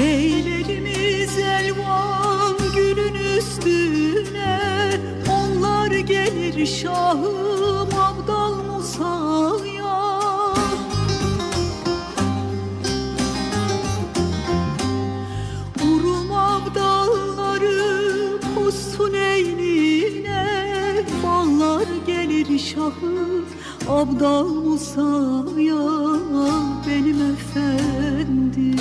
Eylerimiz elvan gülün üstüne Onlar gelir şahım Abdal Musa'ya. Urum abdalları kusun eynine Ballar gelir şahım Abdal Musa'ya. Benim efendim.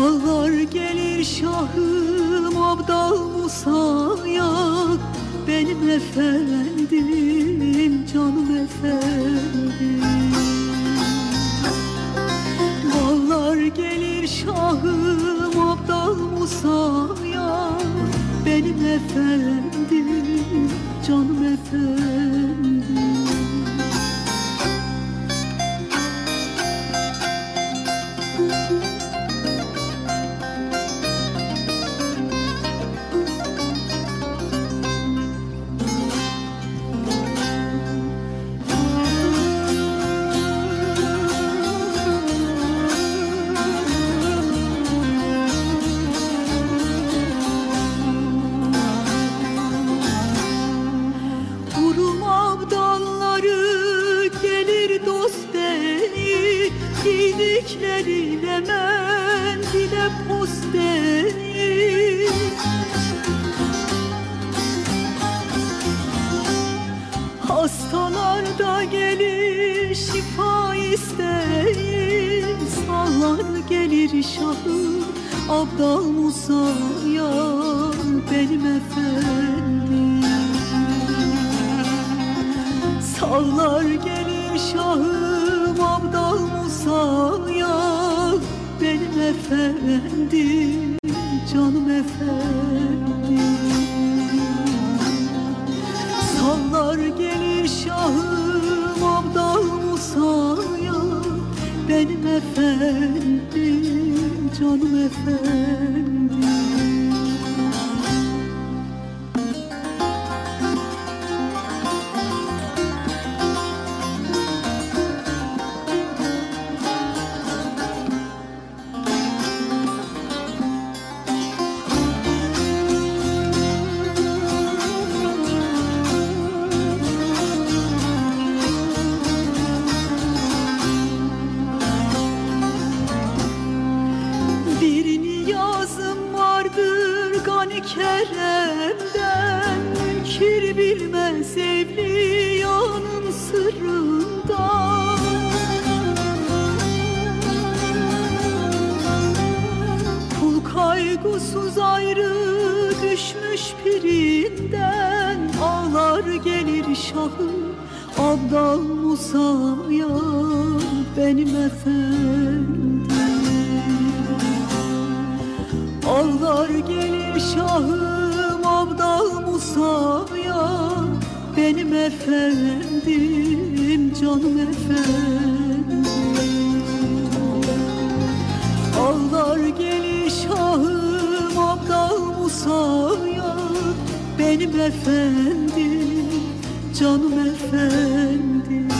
Bağlar gelir şahım Abdal Musa'ya Benim efendim, canım efendim. Bağlar gelir şahım Abdal Musa'ya Benim efendim, canım efendim Giydikleri mendile post beni Hastalar da gelir şifa isteyin Sağlar gelir şahım Abdal Musa'ya benim efendim. Sağlar gelir şahım Abdal Musa'ya Benim efendim, canım efendim. Sallar gelir şahım Abdal Musa'ya Benim efendim, canım efendim keremden Münkir bilmez evliyanın sırrından Kul kaygısız ayrı düşmüş birinden Ağlar gelir şahı Abdal Musa'ya benim efendim Ağlar gelir şahım Abdal Musa'ya Benim efendim, canım efendim. Ağlar gelir şahım Abdal Musa'ya Benim efendim, canım efendim